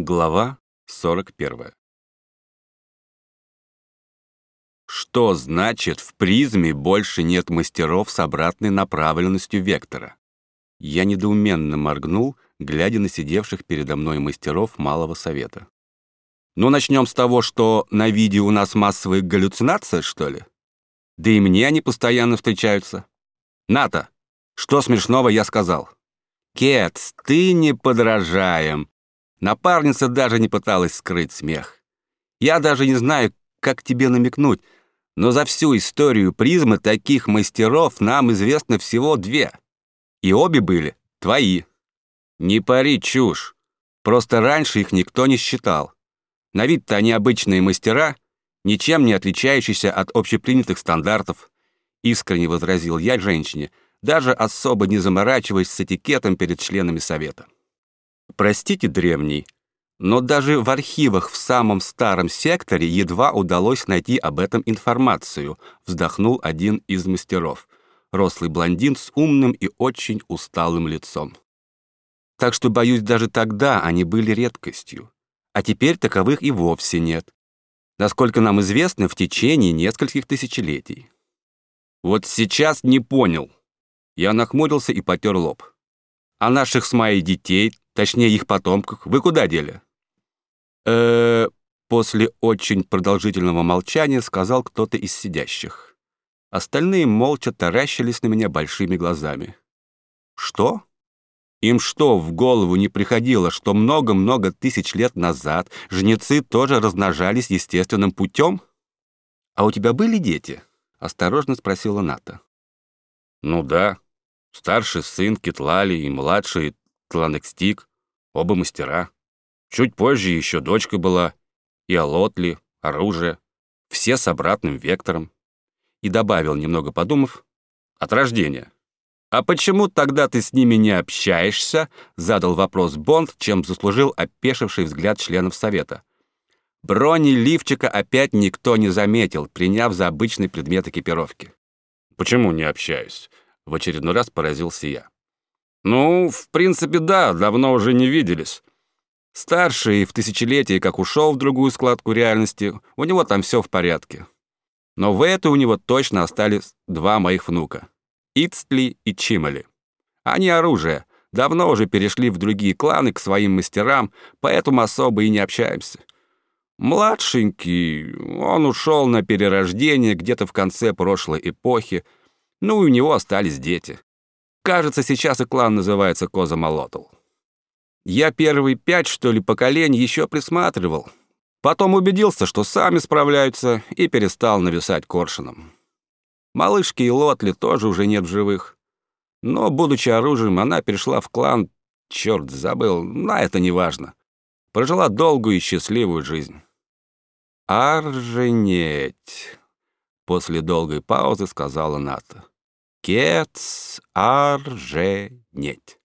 Глава 41. Что значит в призме больше нет мастеров с обратной направленностью вектора? Я недоуменно моргнул, глядя на сидевших передо мной мастеров Малого Совета. Ну, начнем с того, что на видео у нас массовые галлюцинации, что ли? Да и мне они постоянно встречаются. Ната, что смешного я сказал? Кетс, ты не подражаем. Напарница даже не пыталась скрыть смех. Я даже не знаю, как тебе намекнуть, но за всю историю призмы таких мастеров нам известно всего две. И обе были твои. Не пари чушь. Просто раньше их никто не считал. На вид-то они обычные мастера, ничем не отличающиеся от общепринятых стандартов, искренне возразил я женщине, даже особо не заморачиваясь с этикетом перед членами совета. Простите, древний, но даже в архивах в самом старом секторе едва удалось найти об этом информацию, вздохнул один из мастеров, рослый блондин с умным и очень усталым лицом. Так что, боюсь, даже тогда они были редкостью. А теперь таковых и вовсе нет. Насколько нам известно, в течение нескольких тысячелетий. Вот сейчас не понял. Я нахмурился и потер лоб. А наших с Майей детей точнее их потомках, вы куда дели?» э после очень продолжительного молчания сказал кто-то из сидящих. Остальные молча таращились на меня большими глазами. «Что? Им что, в голову не приходило, что много-много тысяч лет назад жнецы тоже размножались естественным путем? А у тебя были дети?» — осторожно спросила Ната. «Ну да. Старший сын Китлали и младший Тланекстик. Оба мастера. Чуть позже еще дочка была. И Алотли, оружие. Все с обратным вектором. И добавил, немного подумав, от рождения. «А почему тогда ты с ними не общаешься?» задал вопрос Бонд, чем заслужил опешивший взгляд членов Совета. Брони лифчика опять никто не заметил, приняв за обычный предмет экипировки. «Почему не общаюсь?» — в очередной раз поразился я. «Ну, в принципе, да, давно уже не виделись. Старший в тысячелетии, как ушел в другую складку реальности, у него там все в порядке. Но в этой у него точно остались два моих внука — Ицтли и Чимали. Они оружие, давно уже перешли в другие кланы к своим мастерам, поэтому особо и не общаемся. Младшенький, он ушел на перерождение где-то в конце прошлой эпохи, ну и у него остались дети. Кажется, сейчас и клан называется Коза Я первые пять, что ли, поколений еще присматривал. Потом убедился, что сами справляются, и перестал нависать коршуном. Малышки и Лотли тоже уже нет в живых. Но, будучи оружием, она перешла в клан, черт, забыл, на это не важно. Прожила долгую и счастливую жизнь. «Арженеть», — после долгой паузы сказала Ната. Кец арженеть.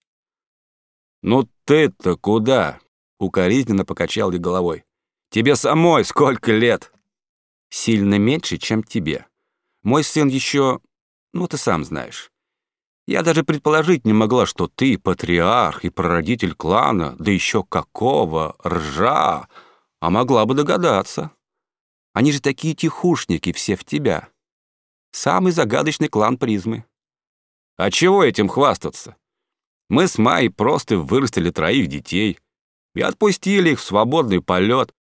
«Ну ты-то куда?» — укоризненно покачал я головой. «Тебе самой сколько лет?» «Сильно меньше, чем тебе. Мой сын еще... Ну, ты сам знаешь. Я даже предположить не могла, что ты патриарх и прародитель клана, да еще какого, ржа, а могла бы догадаться. Они же такие тихушники, все в тебя. Самый загадочный клан призмы. А чего этим хвастаться? Мы с Майей просто вырастили троих детей и отпустили их в свободный полет.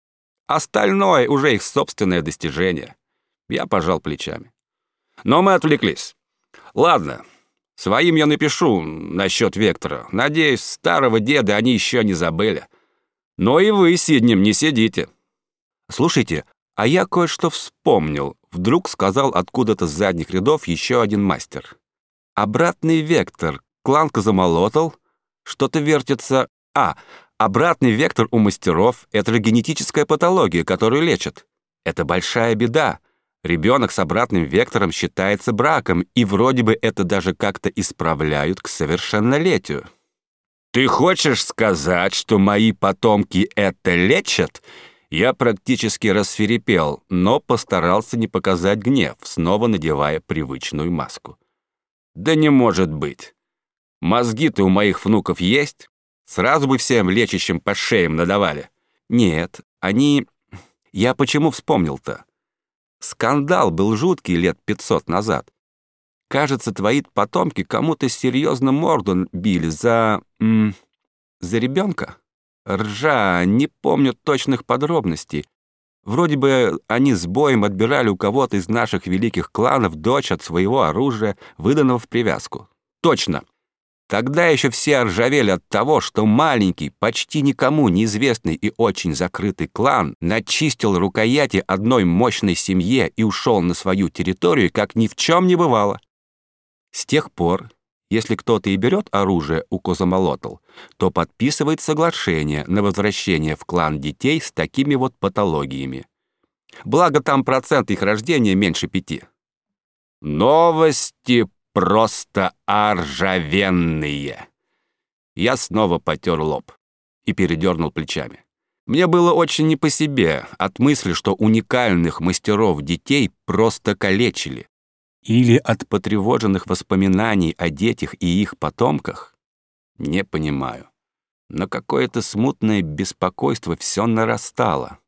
Остальное уже их собственное достижение. Я пожал плечами. Но мы отвлеклись. Ладно, своим я напишу насчет Вектора. Надеюсь, старого деда они еще не забыли. Но и вы сиднем не сидите. Слушайте, а я кое-что вспомнил. Вдруг сказал откуда-то с задних рядов еще один мастер. Обратный вектор. Кланка замолотал. Что-то вертится. А, обратный вектор у мастеров — это генетическая патология, которую лечат. Это большая беда. Ребенок с обратным вектором считается браком, и вроде бы это даже как-то исправляют к совершеннолетию. «Ты хочешь сказать, что мои потомки это лечат?» Я практически расферепел, но постарался не показать гнев, снова надевая привычную маску. «Да не может быть! Мозги-то у моих внуков есть? Сразу бы всем лечащим по шеям надавали. Нет, они... Я почему вспомнил-то? Скандал был жуткий лет пятьсот назад. Кажется, твои потомки кому-то серьезно морду били за... М, за ребенка. Ржа, не помню точных подробностей. Вроде бы они с боем отбирали у кого-то из наших великих кланов дочь от своего оружия, выданного в привязку. Точно. Тогда еще все ржавели от того, что маленький, почти никому неизвестный и очень закрытый клан начистил рукояти одной мощной семье и ушел на свою территорию, как ни в чем не бывало. С тех пор, если кто-то и берет оружие у Козамолотл, то подписывает соглашение на возвращение в клан детей с такими вот патологиями. Благо там процент их рождения меньше пяти. Новости просто оржавенные. Я снова потер лоб и передернул плечами. Мне было очень не по себе от мысли, что уникальных мастеров детей просто калечили или от потревоженных воспоминаний о детях и их потомках? Не понимаю. Но какое-то смутное беспокойство все нарастало.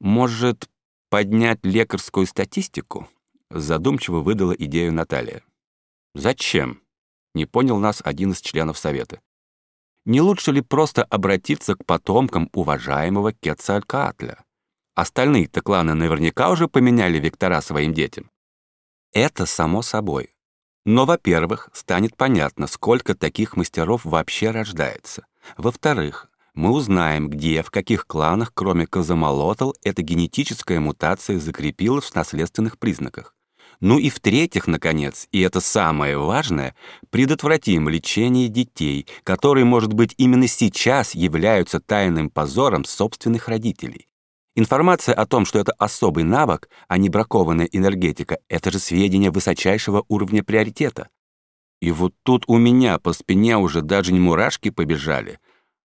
Может, поднять лекарскую статистику? Задумчиво выдала идею Наталья. Зачем? Не понял нас один из членов совета. Не лучше ли просто обратиться к потомкам уважаемого Кетцалькаатля? Остальные-то кланы наверняка уже поменяли вектора своим детям. Это само собой. Но, во-первых, станет понятно, сколько таких мастеров вообще рождается. Во-вторых, мы узнаем, где, в каких кланах, кроме Казамолотл, эта генетическая мутация закрепилась в наследственных признаках. Ну и в-третьих, наконец, и это самое важное, предотвратим лечение детей, которые, может быть, именно сейчас являются тайным позором собственных родителей. Информация о том, что это особый навык, а не бракованная энергетика, это же сведения высочайшего уровня приоритета. И вот тут у меня по спине уже даже не мурашки побежали,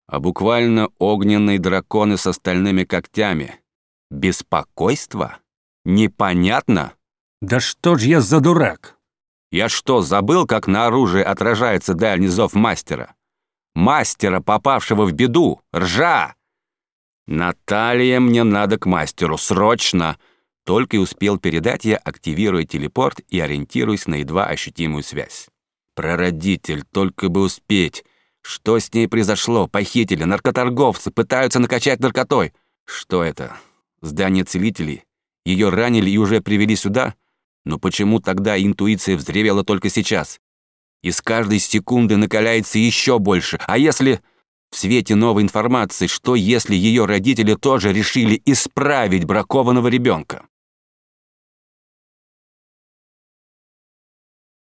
а буквально огненные драконы с остальными когтями. Беспокойство? Непонятно? Да что ж я за дурак? Я что, забыл, как на оружие отражается дальний зов мастера? Мастера, попавшего в беду! Ржа! «Наталья, мне надо к мастеру, срочно!» Только и успел передать я, активируя телепорт и ориентируясь на едва ощутимую связь. «Прародитель, только бы успеть! Что с ней произошло? Похитили, наркоторговцы, пытаются накачать наркотой! Что это? Здание целителей? Ее ранили и уже привели сюда? Но почему тогда интуиция взревела только сейчас? И с каждой секунды накаляется еще больше. А если...» В свете новой информации, что если ее родители тоже решили исправить бракованного ребенка?